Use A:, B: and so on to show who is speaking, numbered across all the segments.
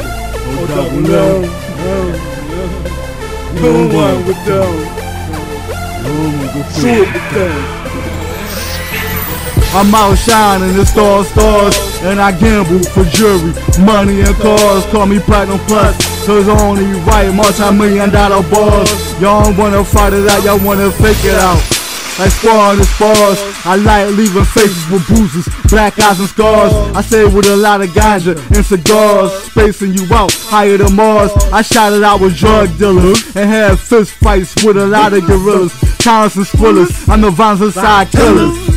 A: Oh, double L.
B: No one with them. Shoot with them.
A: I'm out shining the stars, stars, and I gamble for jewelry, money and cars. Call me platinum plus, cause I only right multi-million dollar bars. Y'all wanna fight it out, y'all wanna fake it out. Like sparring the spars, I like leaving faces with bruises, black eyes and scars. I say with a lot of ganja and cigars, spacing you out higher than Mars. I shot it out with drug dealers and had fist fights with a lot of gorillas, counts and spoilers. I'm the violence side killers.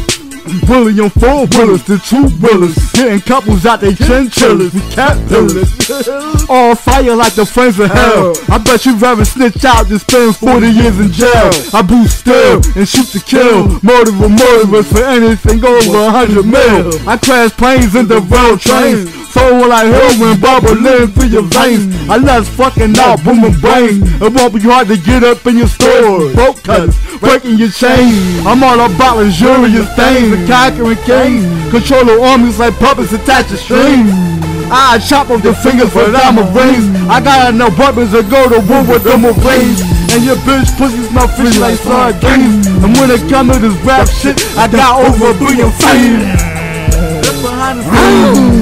A: Bully on four wheelers, the two wheelers, getting couples out they chinchillas, we cat pillars. All fire like the flames of hell. I bet you'd rather snitch out than spend 40 years in jail. I boost still and shoot to kill, murder with murderers for anything over a hundred mil. I crash planes into road trains. Soul like heroin bubbling through your veins. I love fucking out booming brains. It won't be hard to get up in your store. Broke cutters, breaking your chains. I'm all about luxurious things and conquering kings. Controlling armies like puppets attached to strings. I chop off the fingers for diamond rings. I got enough weapons to go to war with them rings. And your bitch pussy's my fish like sardines. And when it come to this rap shit, I got over a billion. That's behind the scenes.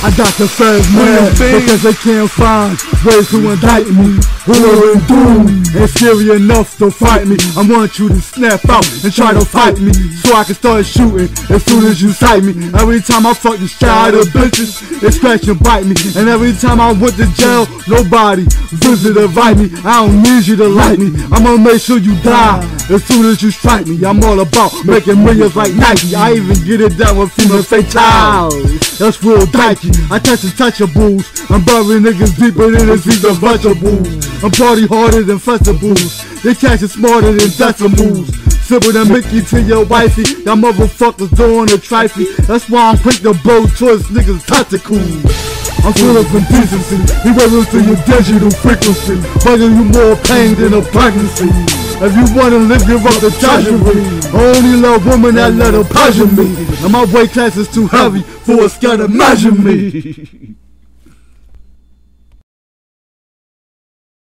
A: I got the feds mad because they can't find ways to indict me. Who in doom and scary enough to fight me. I want you to snap out and try to fight me so I can start shooting as soon as you sight me. Every time I fuck this child of bitches, they scratch and bite me. And every time I went to jail, nobody visit or invite me. I don't need you to like me. I'm gonna make sure you die as soon as you strike me. I'm all about making millions like Nike. I even get it done with female fatalities. That's real dikey. I touch untouchables. I'm burying niggas deeper than a season vegetables. I'm party harder than festivals. They catch it smarter than decimals. Simple than Mickey to your wifey. Y'all motherfuckers doing a trifle. That's why I'm quick to blow towards niggas' testicles. I'm full of indecency. He wasn't to your digital frequency. Bugging you more pain than a pregnancy. If you wanna live, give up the treasury. I only love women that let her pleasure me. And my weight class is too heavy for a to measure me.